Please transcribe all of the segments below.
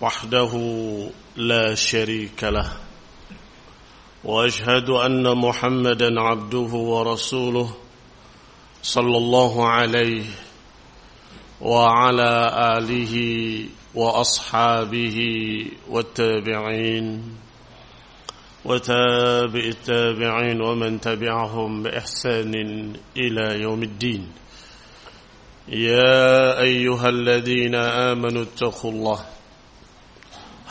وحده لا شريك له وأشهد أن محمدا عبده ورسوله صلى الله عليه وعلى آله وأصحابه والتابعين وتابع التابعين ومن تبعهم بإحسان إلى يوم الدين. يا أيها الذين آمنوا اتقوا الله.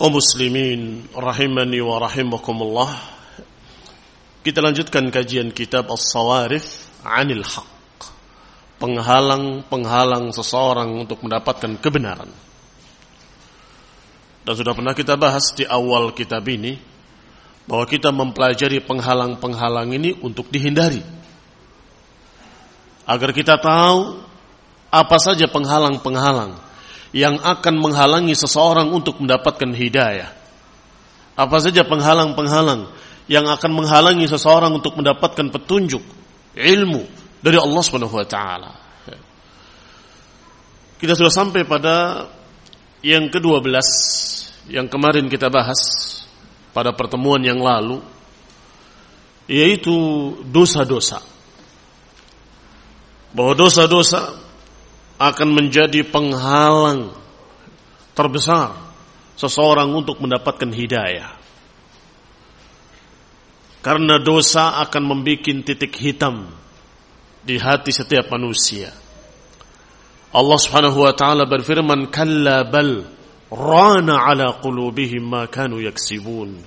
Kaum muslimin rahimani wa rahimakumullah. Kita lanjutkan kajian kitab As-Sawarif 'anil Haq. Penghalang-penghalang seseorang untuk mendapatkan kebenaran. Dan sudah pernah kita bahas di awal kitab ini bahwa kita mempelajari penghalang-penghalang ini untuk dihindari. Agar kita tahu apa saja penghalang-penghalang yang akan menghalangi seseorang untuk mendapatkan hidayah. Apa saja penghalang-penghalang yang akan menghalangi seseorang untuk mendapatkan petunjuk, ilmu dari Allah Subhanahu wa taala. Kita sudah sampai pada yang ke-12 yang kemarin kita bahas pada pertemuan yang lalu yaitu dosa-dosa bahwa dosa-dosa akan menjadi penghalang terbesar seseorang untuk mendapatkan hidayah. Karena dosa akan membuat titik hitam di hati setiap manusia. Allah Subhanahu wa taala berfirman, "Kalla bal rana ala qulubihim ma kanu yaksibun."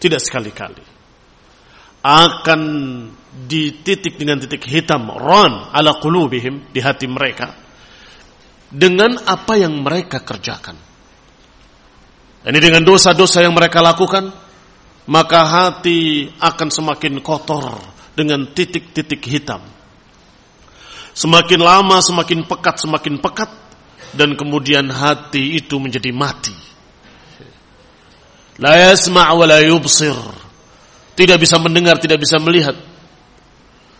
Tidak sekali-kali akan dititik dengan titik hitam ron ala qulubihim di hati mereka dengan apa yang mereka kerjakan. Ini dengan dosa-dosa yang mereka lakukan, maka hati akan semakin kotor dengan titik-titik hitam. Semakin lama semakin pekat, semakin pekat dan kemudian hati itu menjadi mati. La yasma' wa la yubsir. Tidak bisa mendengar, tidak bisa melihat.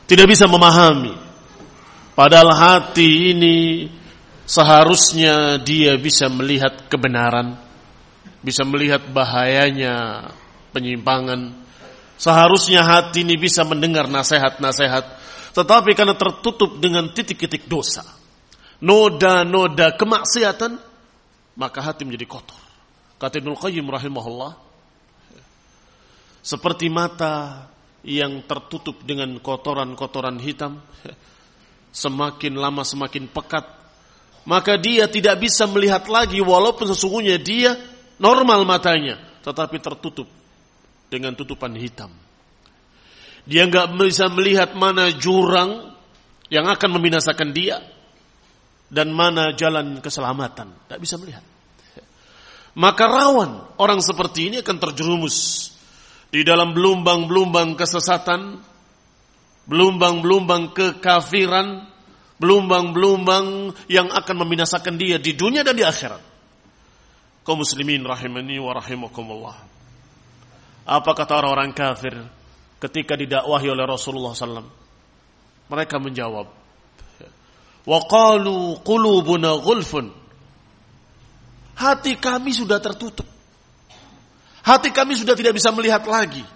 Tidak bisa memahami. Padahal hati ini seharusnya dia bisa melihat kebenaran, bisa melihat bahayanya penyimpangan. Seharusnya hati ini bisa mendengar nasihat-nasihat, tetapi karena tertutup dengan titik-titik dosa, noda-noda kemaksiatan, maka hati menjadi kotor. Kata Ibnu Qayyim rahimahullah, seperti mata yang tertutup dengan kotoran-kotoran hitam, semakin lama semakin pekat, maka dia tidak bisa melihat lagi walaupun sesungguhnya dia normal matanya, tetapi tertutup dengan tutupan hitam. Dia nggak bisa melihat mana jurang yang akan membinasakan dia dan mana jalan keselamatan. Tidak bisa melihat. Maka rawan orang seperti ini akan terjerumus di dalam belumbang-belumbang kesesatan, belumbang-belumbang kekafiran, belumbang-belumbang yang akan membinasakan dia di dunia dan di akhirat. Kau muslimin rahimani wa rahimakumullah. Apa kata orang-orang kafir ketika didakwahi oleh Rasulullah SAW? Mereka menjawab, Wa qalu qulubuna ghulfun. Hati kami sudah tertutup. Hati kami sudah tidak bisa melihat lagi.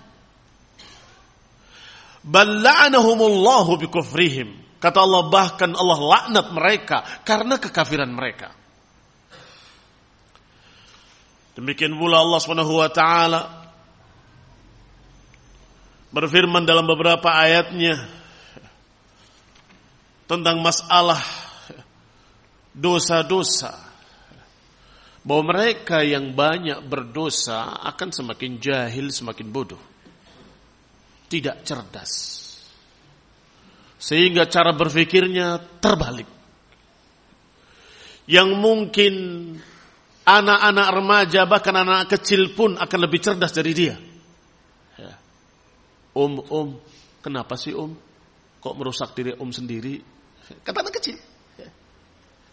Balla'anahumullahu bikufrihim. Kata Allah bahkan Allah laknat mereka karena kekafiran mereka. Demikian pula Allah taala berfirman dalam beberapa ayatnya tentang masalah dosa-dosa bahwa mereka yang banyak berdosa akan semakin jahil, semakin bodoh. Tidak cerdas. Sehingga cara berpikirnya terbalik. Yang mungkin anak-anak remaja bahkan anak, kecil pun akan lebih cerdas dari dia. Ya. Om, om, kenapa sih om? Kok merusak diri om sendiri? Kata anak kecil.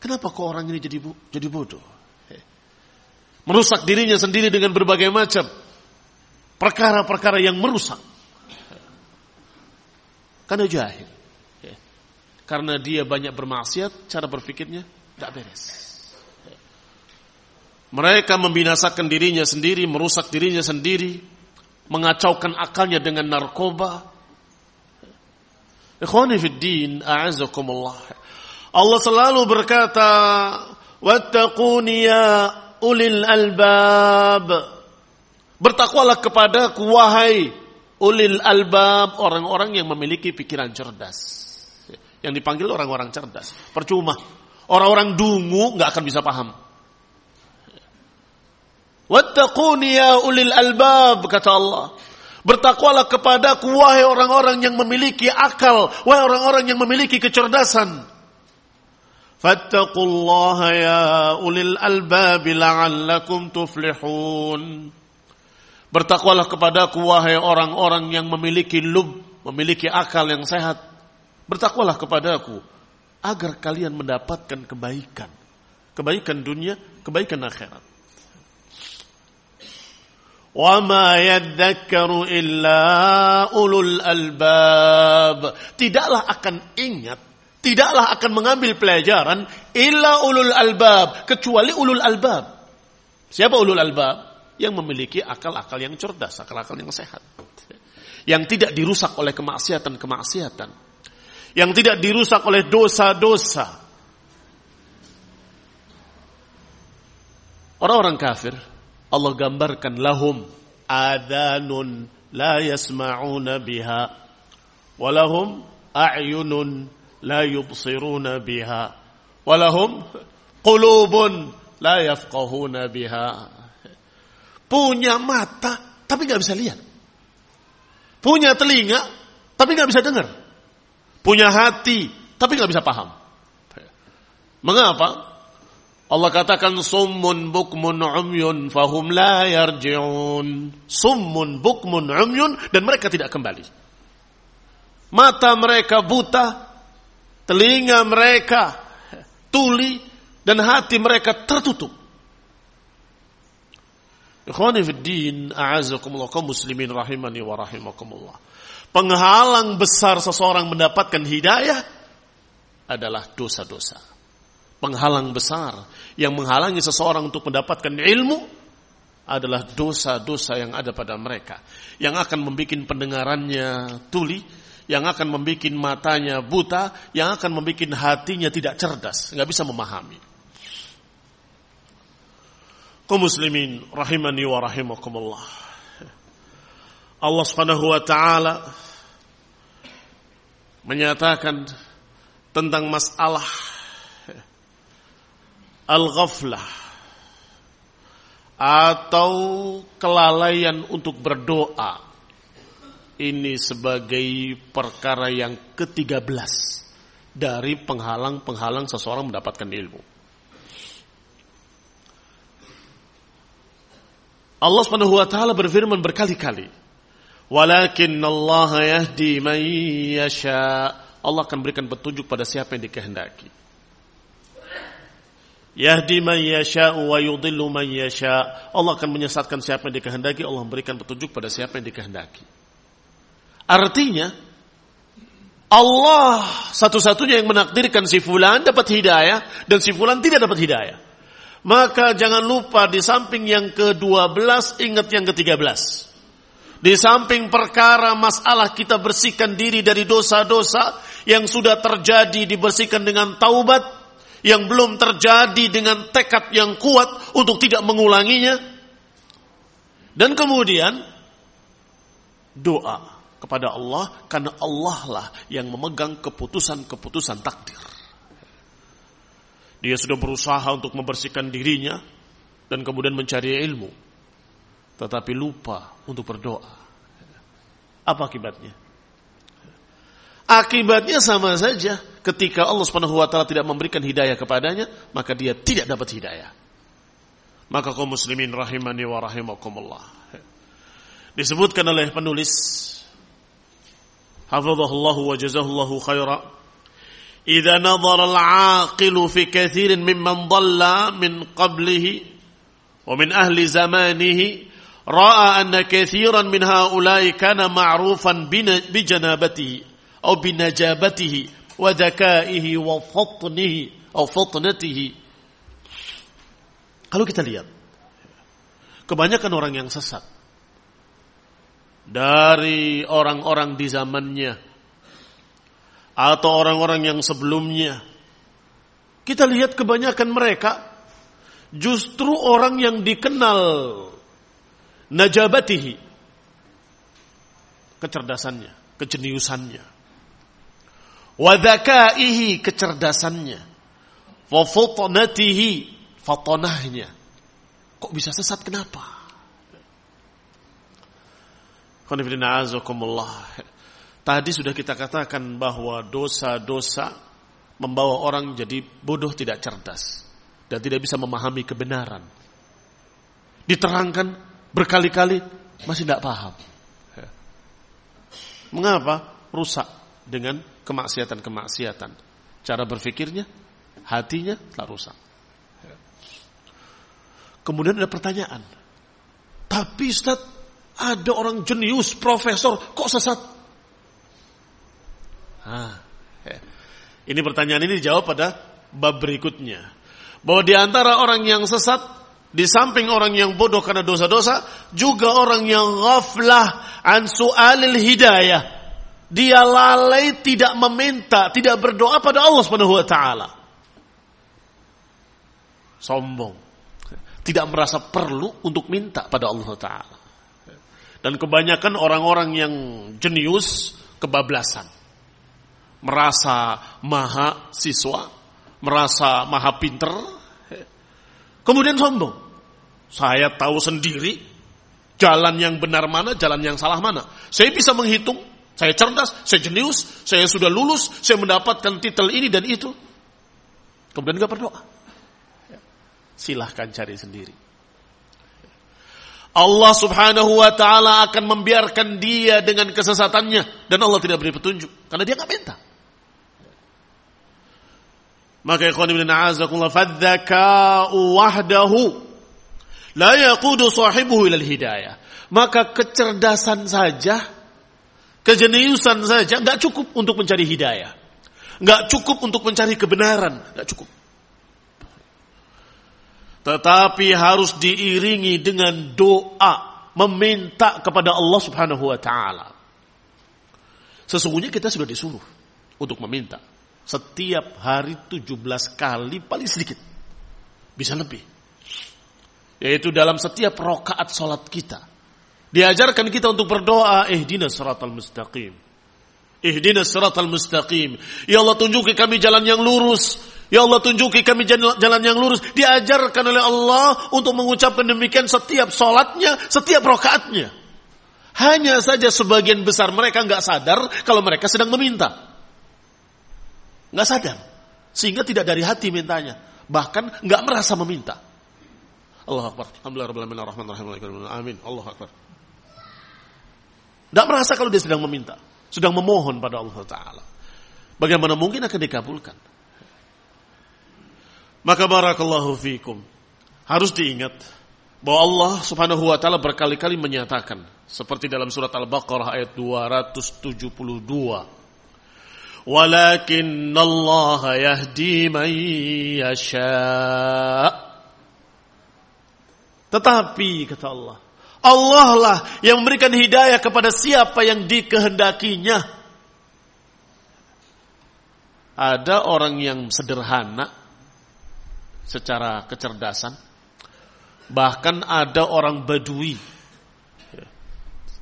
Kenapa kok orang ini jadi jadi bodoh? Merusak dirinya sendiri dengan berbagai macam perkara-perkara yang merusak. Karena jahil. Karena dia banyak bermaksiat, cara berpikirnya tidak beres. Mereka membinasakan dirinya sendiri, merusak dirinya sendiri, mengacaukan akalnya dengan narkoba, a'azakumullah. Allah selalu berkata, "Wattaquni ya ulil albab." Bertakwalah kepadaku wahai ulil albab, orang-orang yang memiliki pikiran cerdas. Yang dipanggil orang-orang cerdas. Percuma. Orang-orang dungu nggak akan bisa paham. Wattaquni ya ulil albab kata Allah. Bertakwalah kepadaku wahai orang-orang yang memiliki akal, wahai orang-orang yang memiliki kecerdasan. Fattaqullaha ya ulil albab la'allakum tuflihun. Bertakwalah kepadaku wahai orang-orang yang memiliki lub, memiliki akal yang sehat. Bertakwalah kepadaku agar kalian mendapatkan kebaikan. Kebaikan dunia, kebaikan akhirat. وَمَا يَذَّكَّرُ إِلَّا أُولُو الْأَلْبَابِ Tidaklah akan ingat, tidaklah akan mengambil pelajaran illa ulul albab, kecuali ulul albab. Siapa ulul albab? Yang memiliki akal-akal yang cerdas, akal-akal yang sehat. Yang tidak dirusak oleh kemaksiatan-kemaksiatan. Yang tidak dirusak oleh dosa-dosa. Orang-orang kafir Allah gambarkan lahum adanun la yasma'una biha walahum a'yunun la yubsiruna biha walahum qulubun la yafqahuna biha. Punya mata tapi nggak bisa lihat. Punya telinga tapi nggak bisa dengar punya hati tapi nggak bisa paham mengapa Allah katakan summun bukmun umyun fahum la yarji'un. Summun bukmun umyun dan mereka tidak kembali. Mata mereka buta, telinga mereka tuli dan hati mereka tertutup. Ikhwani fi din, a'azakumullah kaum muslimin rahimani wa rahimakumullah. Penghalang besar seseorang mendapatkan hidayah adalah dosa-dosa. Penghalang besar yang menghalangi seseorang untuk mendapatkan ilmu adalah dosa-dosa yang ada pada mereka. Yang akan membuat pendengarannya tuli yang akan membuat matanya buta yang akan membuat hatinya tidak cerdas nggak bisa memahami. Kaum muslimin rahimani wa rahimakumullah. Allah Subhanahu wa taala menyatakan tentang masalah al-ghaflah atau kelalaian untuk berdoa ini sebagai perkara yang ke-13 dari penghalang-penghalang seseorang mendapatkan ilmu. Allah Subhanahu wa taala berfirman berkali-kali, "Walakin Allah yahdi man yasha." Allah akan berikan petunjuk pada siapa yang dikehendaki. Yahdi man yasha wa yudhillu man yasha. Allah akan menyesatkan siapa yang dikehendaki, Allah memberikan petunjuk pada siapa yang dikehendaki. Artinya Allah satu-satunya yang menakdirkan si fulan dapat hidayah dan si fulan tidak dapat hidayah. Maka jangan lupa di samping yang ke-12 ingat yang ke-13. Di samping perkara masalah kita bersihkan diri dari dosa-dosa yang sudah terjadi dibersihkan dengan taubat yang belum terjadi dengan tekad yang kuat untuk tidak mengulanginya. Dan kemudian doa kepada Allah karena Allah lah yang memegang keputusan-keputusan takdir. Dia sudah berusaha untuk membersihkan dirinya dan kemudian mencari ilmu tetapi lupa untuk berdoa. Apa akibatnya? Akibatnya sama saja. Ketika Allah Subhanahu wa taala tidak memberikan hidayah kepadanya, maka dia tidak dapat hidayah. Maka kaum muslimin rahimani wa rahimakumullah. Disebutkan oleh penulis Hafizahullah wa jazahullahu khaira. Idza nadhara al-aqilu fi katsirin mimman dhalla min qablihi wa min ahli zamanihi ra'a anna katsiran min haula'i kana ma'rufan bijanabatihi aw binajabatihi wa dzakaihi wa fatnihi atau fatnatihi kalau kita lihat kebanyakan orang yang sesat dari orang-orang di zamannya atau orang-orang yang sebelumnya kita lihat kebanyakan mereka justru orang yang dikenal najabatihi. Kecerdasannya, kejeniusannya. Wadakaihi kecerdasannya. Wa futanatihi fatonahnya. Kok bisa sesat kenapa? Tadi sudah kita katakan bahwa dosa-dosa membawa orang jadi bodoh tidak cerdas. Dan tidak bisa memahami kebenaran. Diterangkan berkali-kali masih tidak paham. Mengapa? Rusak dengan kemaksiatan-kemaksiatan. Cara berpikirnya, hatinya telah rusak. Kemudian ada pertanyaan. Tapi Ustaz, ada orang jenius, profesor, kok sesat? Ah, ini pertanyaan ini dijawab pada bab berikutnya. Bahwa di antara orang yang sesat, di samping orang yang bodoh karena dosa-dosa, juga orang yang ghaflah an su'alil hidayah dia lalai tidak meminta, tidak berdoa pada Allah Subhanahu wa taala. Sombong. Tidak merasa perlu untuk minta pada Allah taala. Dan kebanyakan orang-orang yang jenius kebablasan. Merasa maha siswa, merasa maha pinter, kemudian sombong. Saya tahu sendiri jalan yang benar mana, jalan yang salah mana. Saya bisa menghitung saya cerdas, saya jenius, saya sudah lulus, saya mendapatkan titel ini dan itu. Kemudian gak berdoa. Silahkan cari sendiri. Allah subhanahu wa ta'ala akan membiarkan dia dengan kesesatannya. Dan Allah tidak beri petunjuk. Karena dia gak minta. Maka ikhwan ibn a'azakullah. Fadzaka'u wahdahu. La yaqudu sahibuhu ilal hidayah. Maka kecerdasan saja Kejeniusan saja nggak cukup untuk mencari hidayah. Nggak cukup untuk mencari kebenaran. Nggak cukup. Tetapi harus diiringi dengan doa. Meminta kepada Allah subhanahu wa ta'ala. Sesungguhnya kita sudah disuruh untuk meminta. Setiap hari 17 kali paling sedikit. Bisa lebih. Yaitu dalam setiap rokaat sholat kita Diajarkan kita untuk berdoa, ihdinas siratal mustaqim. Ihdinas siratal mustaqim. Ya Allah tunjuki kami jalan yang lurus. Ya Allah tunjuki kami jalan yang lurus. Diajarkan oleh Allah untuk mengucapkan demikian setiap sholatnya, setiap rokaatnya. Hanya saja sebagian besar mereka nggak sadar kalau mereka sedang meminta. Nggak sadar. Sehingga tidak dari hati mintanya. Bahkan nggak merasa meminta. Allah Akbar. Alhamdulillah. Amin. Allah Akbar. Nggak merasa kalau dia sedang meminta. Sedang memohon pada Allah Ta'ala. Bagaimana mungkin akan dikabulkan? Maka barakallahu fikum. Harus diingat bahwa Allah Subhanahu wa taala berkali-kali menyatakan seperti dalam surat Al-Baqarah ayat 272. Walakin Allah yahdi man yasha. Tetapi kata Allah, Allah lah yang memberikan hidayah kepada siapa yang dikehendakinya. Ada orang yang sederhana secara kecerdasan, bahkan ada orang badui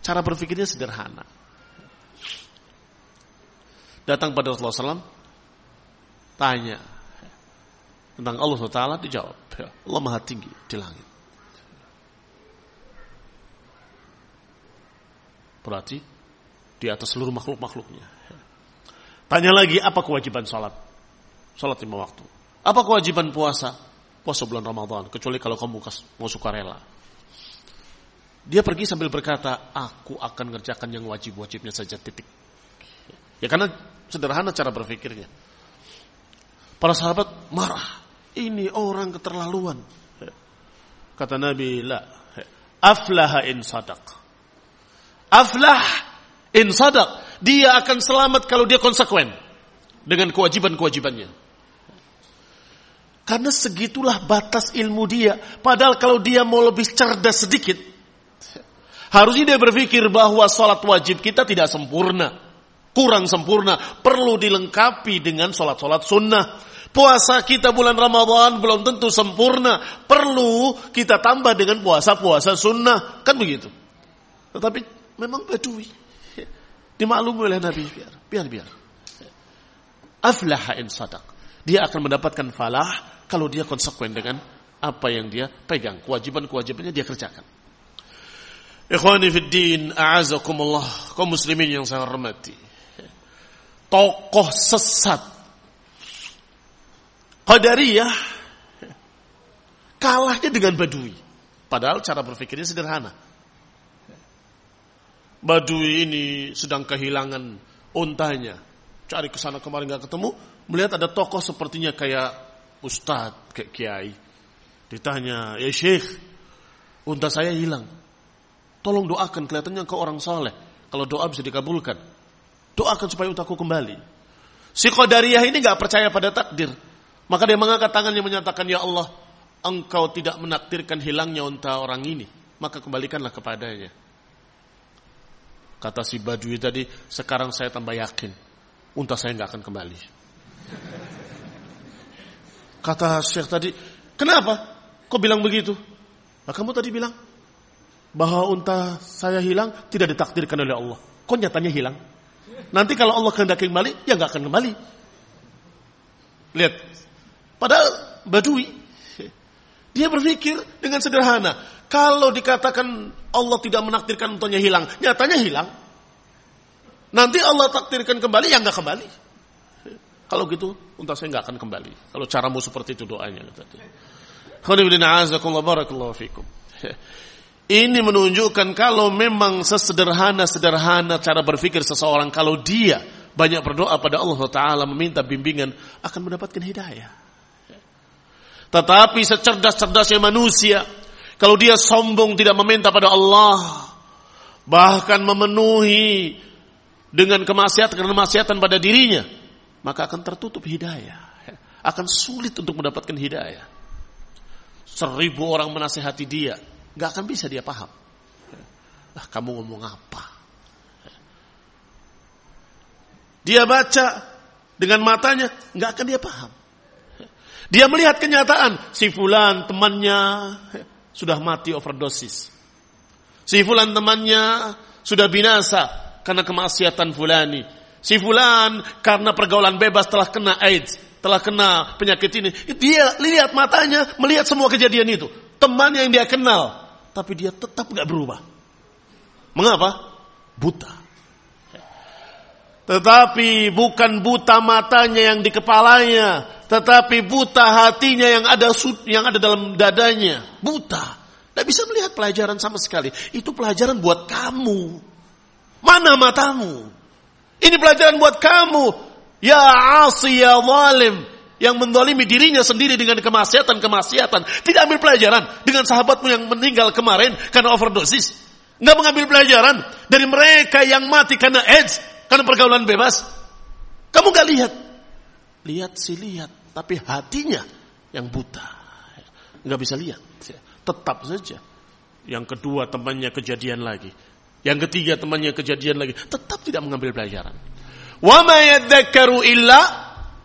Cara berpikirnya sederhana. Datang pada Rasulullah SAW, tanya tentang Allah SWT, dijawab. Ya, Allah maha tinggi di langit. Berarti di atas seluruh makhluk-makhluknya. Tanya lagi, apa kewajiban sholat? Sholat lima waktu. Apa kewajiban puasa? Puasa bulan Ramadan, kecuali kalau kamu mau suka rela. Dia pergi sambil berkata, aku akan ngerjakan yang wajib-wajibnya saja titik. Ya karena sederhana cara berpikirnya. Para sahabat marah. Ini orang keterlaluan. Kata Nabi, la. Aflaha in sadaq. Aflah in sadaq. Dia akan selamat kalau dia konsekuen. Dengan kewajiban-kewajibannya. Karena segitulah batas ilmu dia. Padahal kalau dia mau lebih cerdas sedikit, Harusnya dia berpikir bahwa sholat wajib kita tidak sempurna. Kurang sempurna. Perlu dilengkapi dengan sholat-sholat sunnah. Puasa kita bulan Ramadan belum tentu sempurna. Perlu kita tambah dengan puasa-puasa sunnah. Kan begitu. Tetapi memang badui. Dimaklumi oleh Nabi. Biar, biar, biar. Aflaha in sadaq. Dia akan mendapatkan falah kalau dia konsekuen dengan apa yang dia pegang. Kewajiban-kewajibannya dia kerjakan. Ikhwani fid din, a'azakumullah, kaum muslimin yang saya hormati. Tokoh sesat Qadariyah kalahnya dengan Badui. Padahal cara berpikirnya sederhana. Badui ini sedang kehilangan untanya. Cari ke sana kemarin nggak ketemu, melihat ada tokoh sepertinya kayak ustadz, kayak kiai. Ditanya, "Ya Syekh, unta saya hilang." Tolong doakan kelihatannya ke orang saleh. Kalau doa bisa dikabulkan. Doakan supaya untaku kembali. Si Qadariyah ini gak percaya pada takdir. Maka dia mengangkat tangannya menyatakan, Ya Allah, engkau tidak menakdirkan hilangnya unta orang ini. Maka kembalikanlah kepadanya. Kata si Badui tadi, sekarang saya tambah yakin. Unta saya gak akan kembali. Kata Syekh tadi, kenapa? Kok bilang begitu? Nah, kamu tadi bilang, bahwa unta saya hilang tidak ditakdirkan oleh Allah. Kok nyatanya hilang? Nanti kalau Allah kehendaki kembali, ya nggak akan kembali. Lihat, padahal badui dia berpikir dengan sederhana. Kalau dikatakan Allah tidak menakdirkan untanya hilang, nyatanya hilang. Nanti Allah takdirkan kembali, ya nggak kembali. Kalau gitu, unta saya nggak akan kembali. Kalau caramu seperti itu doanya. Fikum. Ini menunjukkan kalau memang sesederhana-sederhana cara berpikir seseorang, kalau dia banyak berdoa pada Allah Ta'ala meminta bimbingan, akan mendapatkan hidayah. Tetapi secerdas-cerdasnya manusia, kalau dia sombong tidak meminta pada Allah, bahkan memenuhi dengan kemaksiatan-kemaksiatan pada dirinya, maka akan tertutup hidayah. Akan sulit untuk mendapatkan hidayah. Seribu orang menasehati dia, Gak akan bisa dia paham. Lah kamu ngomong apa? Dia baca dengan matanya, nggak akan dia paham. Dia melihat kenyataan, si fulan temannya sudah mati overdosis. Si fulan temannya sudah binasa karena kemaksiatan fulani. Si fulan karena pergaulan bebas telah kena AIDS, telah kena penyakit ini. Dia lihat matanya, melihat semua kejadian itu. Teman yang dia kenal, tapi dia tetap nggak berubah. Mengapa? Buta. Tetapi bukan buta matanya yang di kepalanya, tetapi buta hatinya yang ada yang ada dalam dadanya. Buta. Tidak bisa melihat pelajaran sama sekali. Itu pelajaran buat kamu. Mana matamu? Ini pelajaran buat kamu. Ya asi ya zalim. Yang mendolimi dirinya sendiri dengan kemaksiatan-kemaksiatan. Tidak ambil pelajaran dengan sahabatmu yang meninggal kemarin karena overdosis. Nggak mengambil pelajaran dari mereka yang mati karena AIDS, karena pergaulan bebas. Kamu nggak lihat. Lihat sih lihat. Tapi hatinya yang buta. Nggak bisa lihat. Tetap saja. Yang kedua temannya kejadian lagi. Yang ketiga temannya kejadian lagi. Tetap tidak mengambil pelajaran. Wa ma illa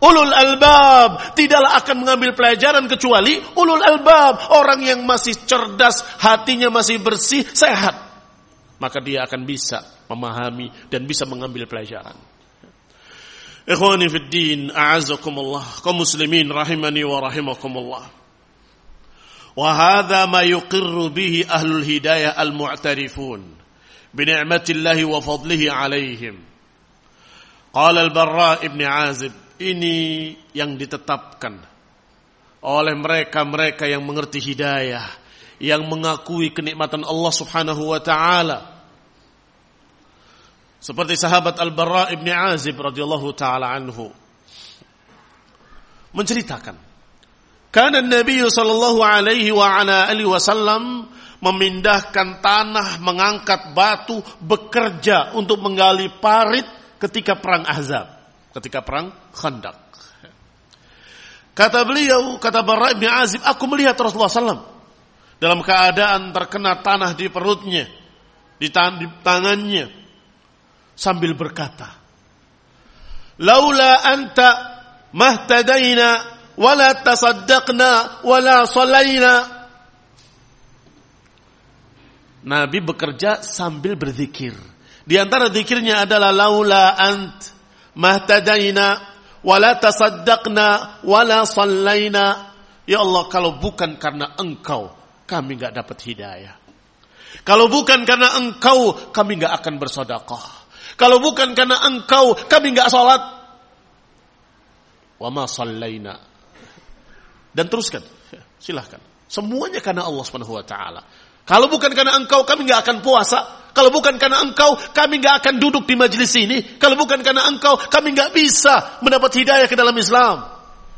ulul albab. Tidaklah akan mengambil pelajaran kecuali ulul albab. Orang yang masih cerdas, hatinya masih bersih, sehat. Maka dia akan bisa memahami dan bisa mengambil pelajaran. Ikhwani fid din, a'azakumullah. Kaum muslimin rahimani wa rahimakumullah. Wa hadha ma yuqirru bihi ahlul hidayah al-mu'tarifun bi ni'matillahi wa fadlihi alaihim. Qala al-Barra ibn Azib, ini yang ditetapkan oleh mereka-mereka yang mengerti hidayah, yang mengakui kenikmatan Allah Subhanahu wa taala. Seperti sahabat Al-Barra ibn Azib radhiyallahu taala anhu menceritakan karena Nabi sallallahu alaihi wa ala alihi wasallam memindahkan tanah, mengangkat batu, bekerja untuk menggali parit ketika perang Ahzab, ketika perang Khandaq. Kata beliau, kata Barra bin Azib, aku melihat Rasulullah SAW dalam keadaan terkena tanah di perutnya, di, tan di tangannya, sambil berkata, Laula anta mahtadaina wala tasaddaqna wala salaina. Nabi bekerja sambil berzikir. Di antara zikirnya adalah laula ant mahtadaina wala tasaddaqna wala sallaina. Ya Allah kalau bukan karena engkau kami nggak dapat hidayah. Kalau bukan karena engkau kami nggak akan bersodakoh. Kalau bukan karena engkau kami nggak sholat. Wa ma. Dan teruskan. Silahkan. Semuanya karena Allah Subhanahu wa taala. Kalau bukan karena engkau kami nggak akan puasa. Kalau bukan karena engkau, kami nggak akan duduk di majelis ini. Kalau bukan karena engkau, kami nggak bisa mendapat hidayah ke dalam Islam.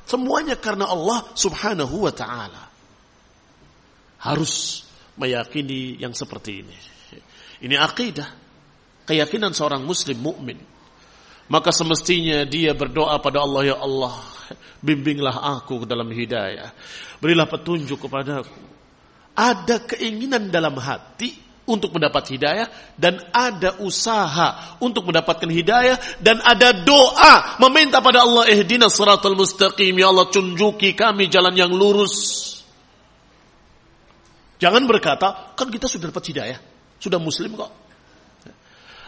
Semuanya karena Allah Subhanahu wa Ta'ala. Harus meyakini yang seperti ini. Ini akidah, keyakinan seorang Muslim mukmin. Maka semestinya dia berdoa pada Allah, ya Allah, bimbinglah aku ke dalam hidayah. Berilah petunjuk kepadaku. Ada keinginan dalam hati untuk mendapat hidayah dan ada usaha untuk mendapatkan hidayah dan ada doa meminta pada Allah ihdinas siratal mustaqim ya Allah tunjuki kami jalan yang lurus. Jangan berkata, kan kita sudah dapat hidayah, sudah muslim kok.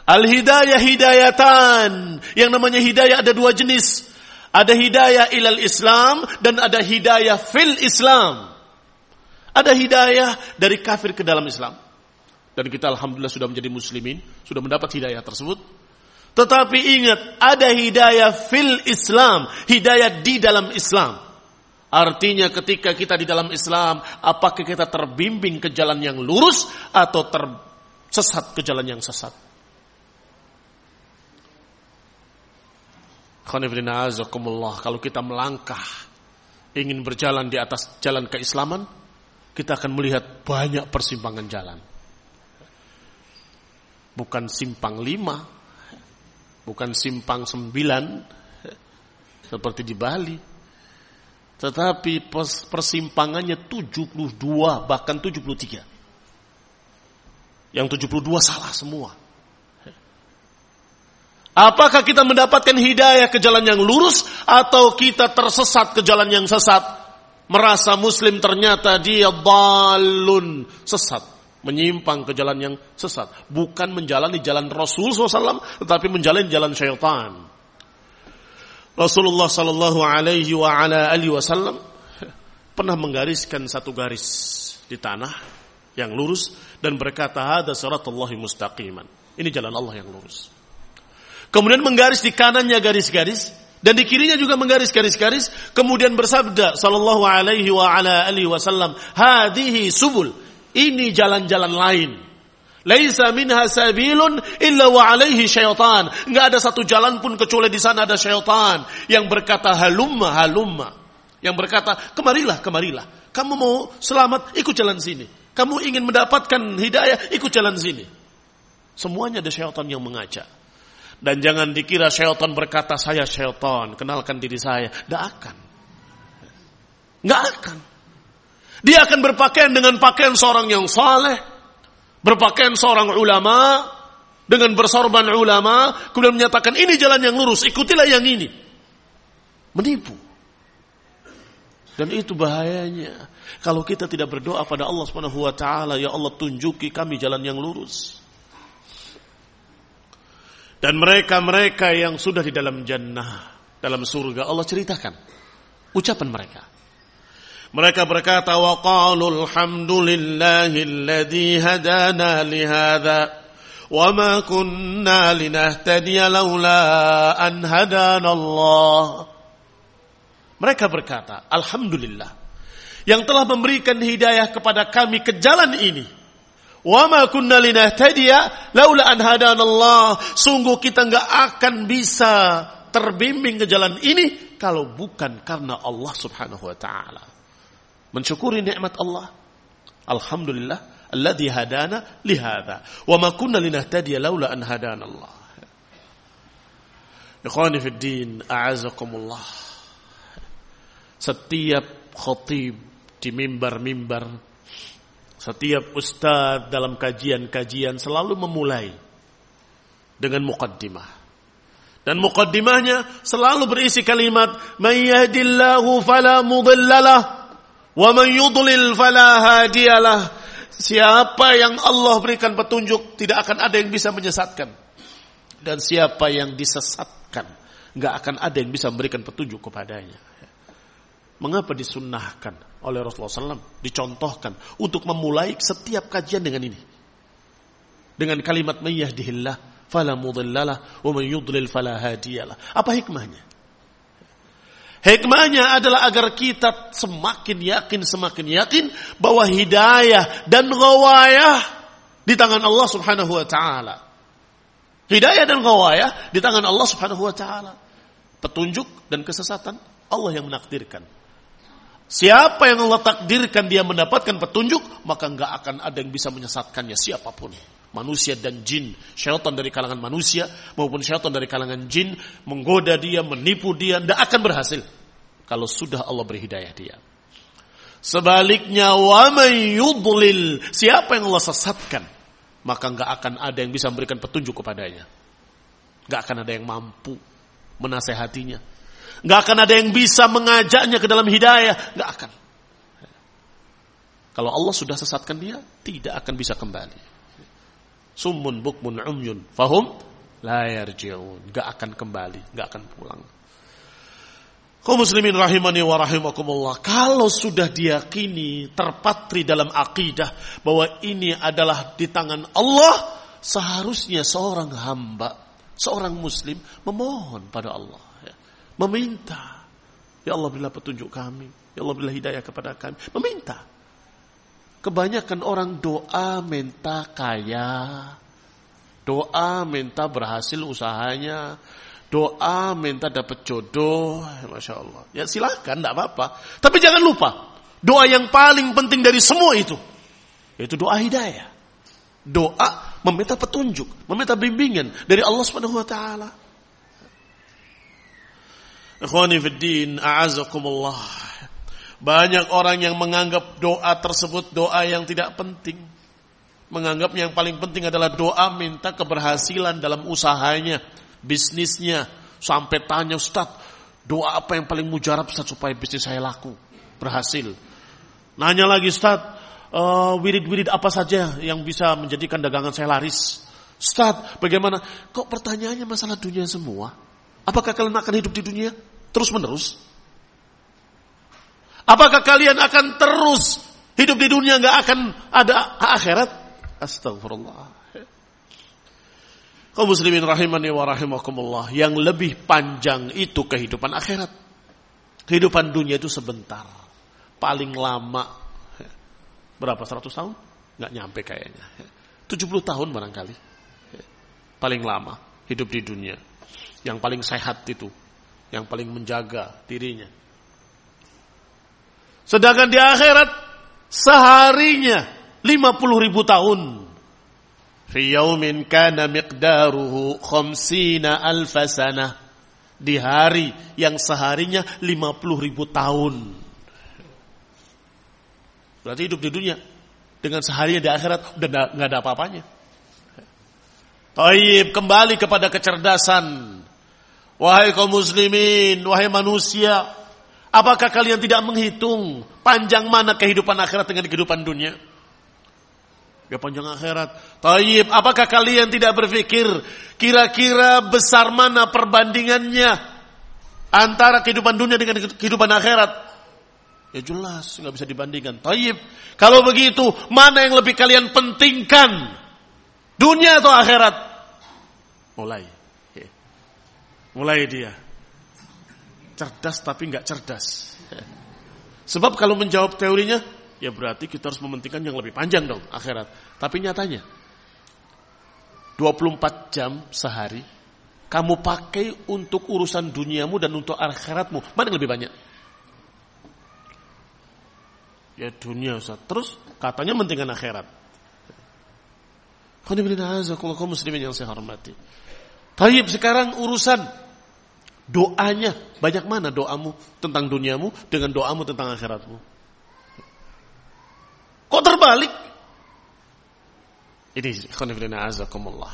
Al hidayah hidayatan. Yang namanya hidayah ada dua jenis. Ada hidayah ilal Islam dan ada hidayah fil Islam. Ada hidayah dari kafir ke dalam Islam. Dan kita alhamdulillah sudah menjadi muslimin, sudah mendapat hidayah tersebut. Tetapi ingat, ada hidayah fil Islam, hidayah di dalam Islam. Artinya ketika kita di dalam Islam, apakah kita terbimbing ke jalan yang lurus atau tersesat ke jalan yang sesat? Kalau kita melangkah ingin berjalan di atas jalan keislaman, kita akan melihat banyak persimpangan jalan bukan simpang lima, bukan simpang sembilan, seperti di Bali. Tetapi persimpangannya 72 bahkan 73. Yang 72 salah semua. Apakah kita mendapatkan hidayah ke jalan yang lurus atau kita tersesat ke jalan yang sesat? Merasa muslim ternyata dia balun sesat menyimpang ke jalan yang sesat. Bukan menjalani jalan Rasul SAW, tetapi menjalani jalan syaitan. Rasulullah Sallallahu Alaihi Wasallam pernah menggariskan satu garis di tanah yang lurus dan berkata hada siratullahi mustaqiman. Ini jalan Allah yang lurus. Kemudian menggaris di kanannya garis-garis dan di kirinya juga menggaris garis-garis kemudian bersabda sallallahu alaihi wa ala wasallam hadhihi subul ini jalan-jalan lain Laisa minha sabilun illa wa alaihi syaitan. Enggak ada satu jalan pun kecuali di sana ada syaitan yang berkata halumma halumma. Yang berkata kemarilah kemarilah. Kamu mau selamat ikut jalan sini. Kamu ingin mendapatkan hidayah ikut jalan sini. Semuanya ada syaitan yang mengajak. Dan jangan dikira syaitan berkata saya syaitan, kenalkan diri saya. Tidak akan. Nggak akan. Dia akan berpakaian dengan pakaian seorang yang saleh, berpakaian seorang ulama dengan bersorban ulama kemudian menyatakan ini jalan yang lurus ikutilah yang ini menipu dan itu bahayanya kalau kita tidak berdoa pada Allah taala ya Allah tunjuki kami jalan yang lurus dan mereka-mereka yang sudah di dalam jannah dalam surga Allah ceritakan ucapan mereka mereka berkata wa qalu alhamdulillahilladzi hadana li hadza wa ma kunna linahtadiya laula an hadana Allah. Mereka berkata, Alhamdulillah yang telah memberikan hidayah kepada kami ke jalan ini. Wa ma kunna linahtadiya laula an hadana Allah. Sungguh kita enggak akan bisa terbimbing ke jalan ini kalau bukan karena Allah Subhanahu wa taala mensyukuri nikmat Allah. Alhamdulillah alladzi hadana lihada wa ma kunna linahtadiya laula an hadana Allah. Ikhwani fi din, a'azakumullah. Setiap khatib di mimbar-mimbar, setiap ustaz dalam kajian-kajian selalu memulai dengan muqaddimah. Dan muqaddimahnya selalu berisi kalimat, "May yahdillahu fala mudhillalah." Wa man yudlil fala hadiyalah. Siapa yang Allah berikan petunjuk tidak akan ada yang bisa menyesatkan. Dan siapa yang disesatkan nggak akan ada yang bisa memberikan petunjuk kepadanya. Mengapa disunnahkan oleh Rasulullah SAW? Dicontohkan untuk memulai setiap kajian dengan ini. Dengan kalimat mayyahdihillah fala mudhillalah wa man yudlil fala hadiyalah. Apa hikmahnya? Hikmahnya adalah agar kita semakin yakin, semakin yakin bahwa hidayah dan ghawayah di tangan Allah Subhanahu wa taala. Hidayah dan ghawayah di tangan Allah Subhanahu wa taala. Petunjuk dan kesesatan Allah yang menakdirkan. Siapa yang Allah takdirkan dia mendapatkan petunjuk, maka enggak akan ada yang bisa menyesatkannya siapa pun. Manusia dan jin, syaitan dari kalangan manusia maupun syaitan dari kalangan jin menggoda dia, menipu dia, tidak akan berhasil kalau sudah Allah beri hidayah dia. Sebaliknya wa yudlil, siapa yang Allah sesatkan, maka enggak akan ada yang bisa memberikan petunjuk kepadanya. Enggak akan ada yang mampu menasehatinya Nggak akan ada yang bisa mengajaknya ke dalam hidayah. Nggak akan. Kalau Allah sudah sesatkan dia, tidak akan bisa kembali. Sumun bukmun umyun. Fahum? La yarji'un. Nggak akan kembali. Nggak akan pulang. Kau muslimin rahimani wa rahimakumullah. Kalau sudah diyakini, terpatri dalam akidah bahwa ini adalah di tangan Allah, seharusnya seorang hamba, seorang muslim memohon pada Allah meminta. Ya Allah berilah petunjuk kami. Ya Allah berilah hidayah kepada kami. Meminta. Kebanyakan orang doa minta kaya. Doa minta berhasil usahanya. Doa minta dapat jodoh. Masya Allah. Ya silahkan, tidak apa-apa. Tapi jangan lupa. Doa yang paling penting dari semua itu. Yaitu doa hidayah. Doa meminta petunjuk. Meminta bimbingan dari Allah subhanahu wa ta'ala. Ikhwani fiddin, a'azakumullah. Banyak orang yang menganggap doa tersebut doa yang tidak penting. Menganggap yang paling penting adalah doa minta keberhasilan dalam usahanya, bisnisnya. Sampai tanya, Ustaz, doa apa yang paling mujarab Ustaz supaya bisnis saya laku, berhasil. Nanya lagi Ustaz, uh, wirid-wirid apa saja yang bisa menjadikan dagangan saya laris? Ustaz, bagaimana? Kok pertanyaannya masalah dunia semua? Apakah kalian akan hidup di dunia terus menerus? Apakah kalian akan terus Hidup di dunia nggak akan ada akhirat. Astagfirullah. Kau muslimin rahimani wa rahimakumullah. Yang lebih panjang itu kehidupan akhirat. Kehidupan dunia itu sebentar. Paling lama. Berapa? 100 tahun? Nggak nyampe kayaknya. 70 tahun barangkali. Paling lama hidup di dunia. Yang paling sehat itu. Yang paling menjaga dirinya. Sedangkan di akhirat seharinya 50 ribu tahun. Fi yaumin kana miqdaruhu khamsina alfasana. Di hari yang seharinya 50 ribu tahun. Berarti hidup di dunia. Dengan seharinya di akhirat udah nggak ada apa-apanya. Taib kembali kepada kecerdasan. Wahai kaum muslimin, wahai manusia, Apakah kalian tidak menghitung panjang mana kehidupan akhirat dengan kehidupan dunia? Ya panjang akhirat. Taib, apakah kalian tidak berpikir kira-kira besar mana perbandingannya antara kehidupan dunia dengan kehidupan akhirat? Ya jelas, nggak bisa dibandingkan. Taib, kalau begitu mana yang lebih kalian pentingkan? Dunia atau akhirat? Mulai. Mulai dia cerdas tapi nggak cerdas. Sebab kalau menjawab teorinya, ya berarti kita harus mementingkan yang lebih panjang dong, akhirat. Tapi nyatanya, 24 jam sehari, kamu pakai untuk urusan duniamu dan untuk akhiratmu, mana yang lebih banyak? Ya dunia Ustaz. Terus katanya mentingkan akhirat. Kau muslimin yang saya hormati. Taib sekarang urusan Doanya, banyak mana doamu tentang duniamu dengan doamu tentang akhiratmu? Kok terbalik? Ini azakumullah.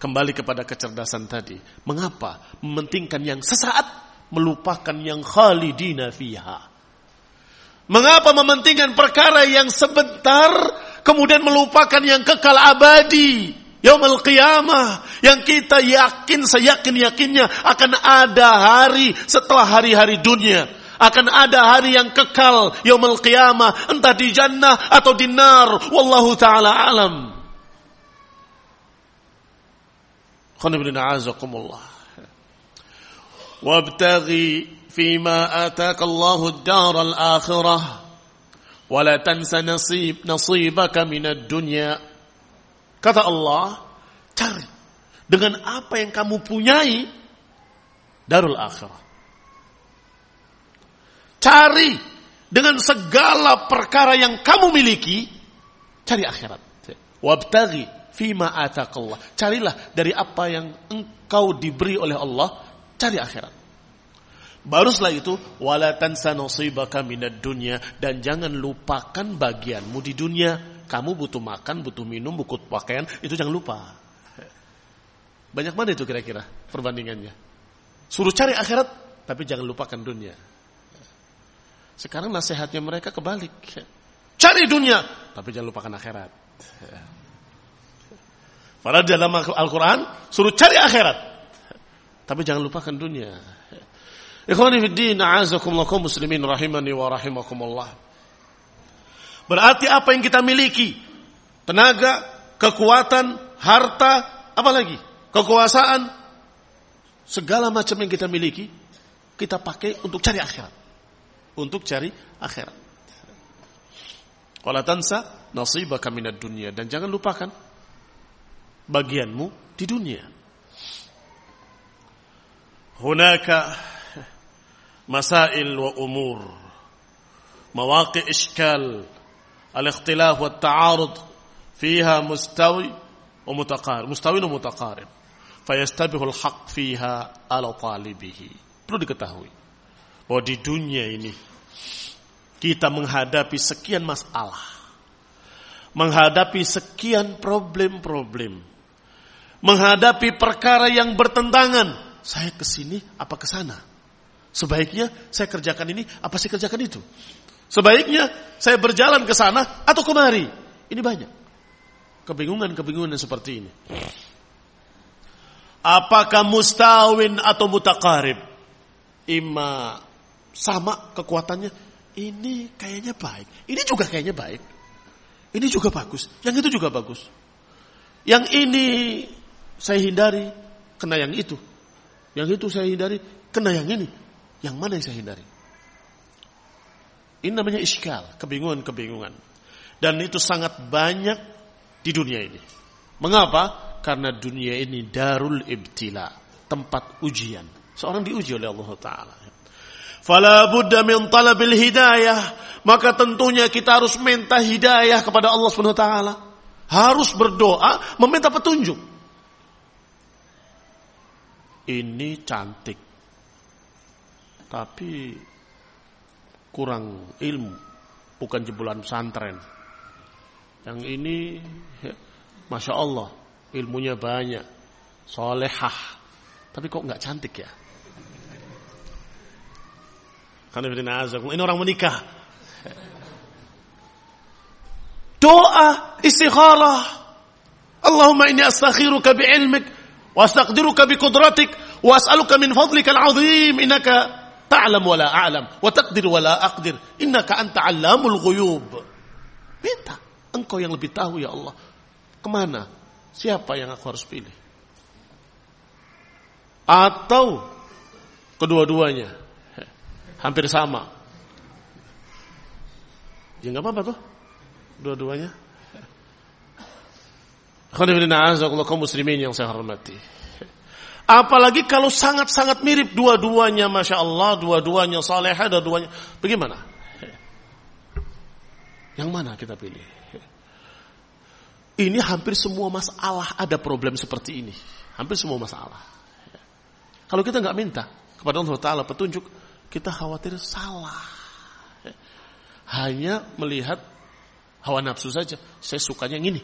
Kembali kepada kecerdasan tadi. Mengapa mementingkan yang sesaat melupakan yang khalidina fiha? Mengapa mementingkan perkara yang sebentar kemudian melupakan yang kekal abadi? Yaumul qiyamah yang kita yakin seyakin-yakinnya akan ada hari setelah hari-hari dunia. Akan ada hari yang kekal yaumul qiyamah entah di jannah atau di nar. Wallahu taala alam. Khonibina azakumullah. Wabtaghi فيما آتاك الله الدار الآخرة ولا تنس نصيب نصيبك من الدنيا Kata Allah, cari dengan apa yang kamu punyai darul akhirah. Cari dengan segala perkara yang kamu miliki, cari akhirat. Wabtaghi fima atakallah. Carilah dari apa yang engkau diberi oleh Allah, cari akhirat. Baru setelah itu wala tansa nasibaka minad dunya dan jangan lupakan bagianmu di dunia kamu butuh makan, butuh minum, butuh pakaian, itu jangan lupa. Banyak mana itu kira-kira perbandingannya? Suruh cari akhirat, tapi jangan lupakan dunia. Sekarang nasihatnya mereka kebalik. Cari dunia, tapi jangan lupakan akhirat. Padahal dalam Al-Quran suruh cari akhirat. Tapi jangan lupakan dunia. Ikhwani fiddin, muslimin rahimani wa rahimakumullah. Berarti apa yang kita miliki? Tenaga, kekuatan, harta, apa lagi? Kekuasaan, segala macam yang kita miliki, kita pakai untuk cari akhirat. Untuk cari akhirat. Wala tansa nasibaka minad dunia. Dan jangan lupakan bagianmu di dunia. Hunaka masail wa umur. Mawaqi iskal الاختلاف والتعارض فيها مستوي ومتقارب مستوي ومتقارب فيستبه الحق فيها على طالبه perlu diketahui bahwa di dunia ini kita menghadapi sekian masalah menghadapi sekian problem-problem menghadapi perkara yang bertentangan saya ke sini apa ke sana sebaiknya saya kerjakan ini apa saya kerjakan itu Sebaiknya saya berjalan ke sana atau kemari. Ini banyak. Kebingungan-kebingungan seperti ini. Apakah mustawin atau mutakarib? Ima sama kekuatannya. ini kayaknya baik. Ini juga kayaknya baik. Ini juga bagus. Yang itu juga bagus. Yang ini saya hindari, kena yang itu. Yang itu saya hindari, kena yang ini. Yang mana yang saya hindari? Ini namanya iskal, kebingungan-kebingungan. Dan itu sangat banyak di dunia ini. Mengapa? Karena dunia ini darul ibtila, tempat ujian. Seorang diuji oleh Allah Ta'ala. Fala budda min talabil hidayah. Maka tentunya kita harus minta hidayah kepada Allah Subhanahu wa taala. Harus berdoa meminta petunjuk. Ini cantik. Tapi kurang ilmu, bukan jebolan pesantren. Yang ini ya, Masya Allah ilmunya banyak, solehah, tapi kok nggak cantik ya? Ini orang menikah. Doa istikharah. Allahumma inni astakhiruka bi'ilmik wa astaqdiruka biqudratik wa as'aluka min fadlika al-'azim innaka ta'lam wa la a'lam wa taqdir wa la aqdir innaka anta 'allamul ghuyub. Minta, engkau yang lebih tahu ya Allah. Ke mana? Siapa yang aku harus pilih? Atau kedua-duanya hampir sama. Ya nggak apa-apa tuh, dua-duanya. kaum muslimin yang saya hormati. Apalagi kalau sangat-sangat mirip dua-duanya, masya Allah, dua-duanya saleh, dua-duanya, bagaimana? Yang mana kita pilih? Ini hampir semua masalah ada problem seperti ini. Hampir semua masalah. Kalau kita nggak minta kepada Allah Taala petunjuk, kita khawatir salah. Hanya melihat hawa nafsu saja. Saya sukanya yang ini.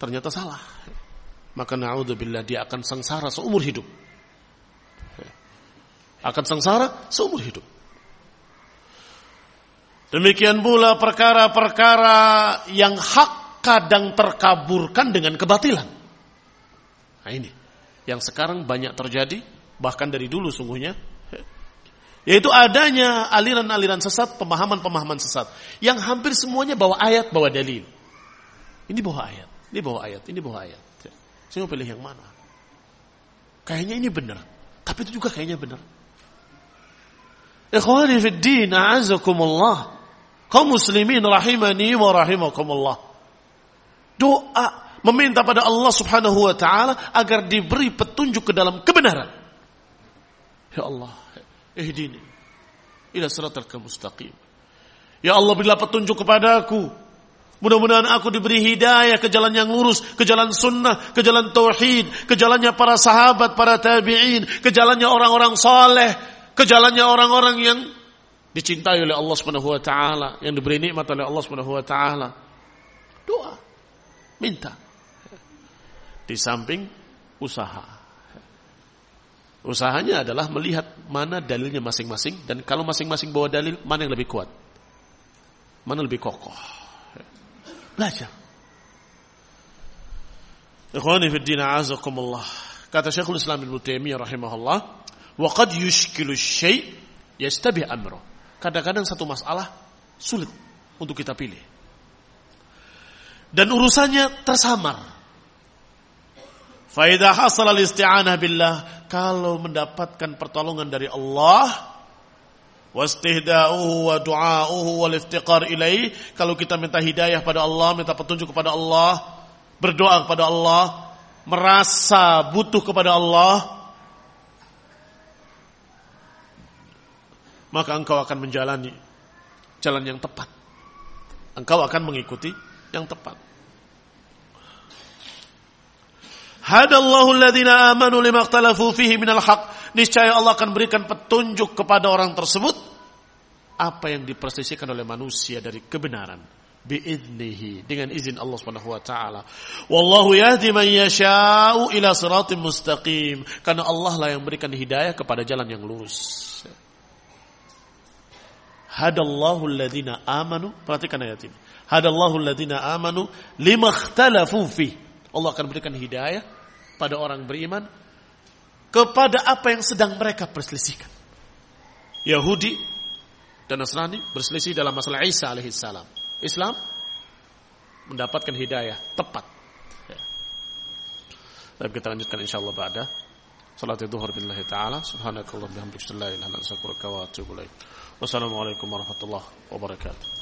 Ternyata salah. Maka na'udzubillah dia akan sengsara seumur hidup. Akan sengsara seumur hidup. Demikian pula perkara-perkara yang hak kadang terkaburkan dengan kebatilan. Nah ini. Yang sekarang banyak terjadi. Bahkan dari dulu sungguhnya yaitu adanya aliran-aliran sesat, pemahaman-pemahaman sesat. Yang hampir semuanya bawa ayat, bawa dalil. Ini bawa ayat, ini bawa ayat, ini bawa ayat. Saya mau pilih yang mana? Kayaknya ini benar. Tapi itu juga kayaknya benar. Ikhwani fi din, a'azakumullah. Kaum muslimin rahimani wa rahimakumullah. Doa meminta pada Allah Subhanahu wa taala agar diberi petunjuk ke dalam kebenaran. Ya Allah, Ihdini ila siratal mustaqim. Ya Allah berilah petunjuk kepadaku. Mudah-mudahan aku diberi hidayah ke jalan yang lurus, ke jalan sunnah, ke jalan tauhid, ke jalannya para sahabat, para tabi'in, ke jalannya orang-orang saleh, ke jalannya orang-orang yang dicintai oleh Allah Subhanahu wa taala, yang diberi nikmat oleh Allah Subhanahu wa taala. Doa, minta. Di samping usaha. Usahanya adalah melihat mana dalilnya masing-masing dan kalau masing-masing bawa dalil mana yang lebih kuat. Mana lebih kokoh. Belajar. Ikhwani fi din azakumullah. Kata Syekhul Islam Ibnu Taimiyah rahimahullah, "Wa qad yushkilu syai' yastabi amro." Kadang-kadang satu masalah sulit untuk kita pilih. Dan urusannya tersamar. Faidah hasal al-isti'anah billah. Kalau mendapatkan pertolongan dari Allah. Wastihda'uhu wa du'a'uhu wal iftiqar ilaih. Kalau kita minta hidayah pada Allah, minta petunjuk kepada Allah. Berdoa kepada Allah. Merasa butuh kepada Allah. Maka engkau akan menjalani jalan yang tepat. Engkau akan mengikuti yang tepat. Hadallahu alladhina amanu lima ikhtalafu fihi minal haq. Niscaya Allah akan berikan petunjuk kepada orang tersebut apa yang diperselisihkan oleh manusia dari kebenaran biidnihi dengan izin Allah Subhanahu wa taala. Wallahu yahdi man yasha'u ila siratim mustaqim. Karena Allah lah yang berikan hidayah kepada jalan yang lurus. Hadallahu alladhina amanu, perhatikan ayat ini. Hadallahu alladhina amanu lima ikhtalafu fihi. Allah akan berikan hidayah pada orang beriman kepada apa yang sedang mereka perselisihkan. Yahudi dan Nasrani berselisih dalam masalah Isa alaihissalam. Islam mendapatkan hidayah tepat. Ya. Kita lanjutkan insyaallah ba'da salat bihamdika la ilaha illa anta astaghfiruka wa atubu ilaik. Wassalamualaikum warahmatullahi wabarakatuh.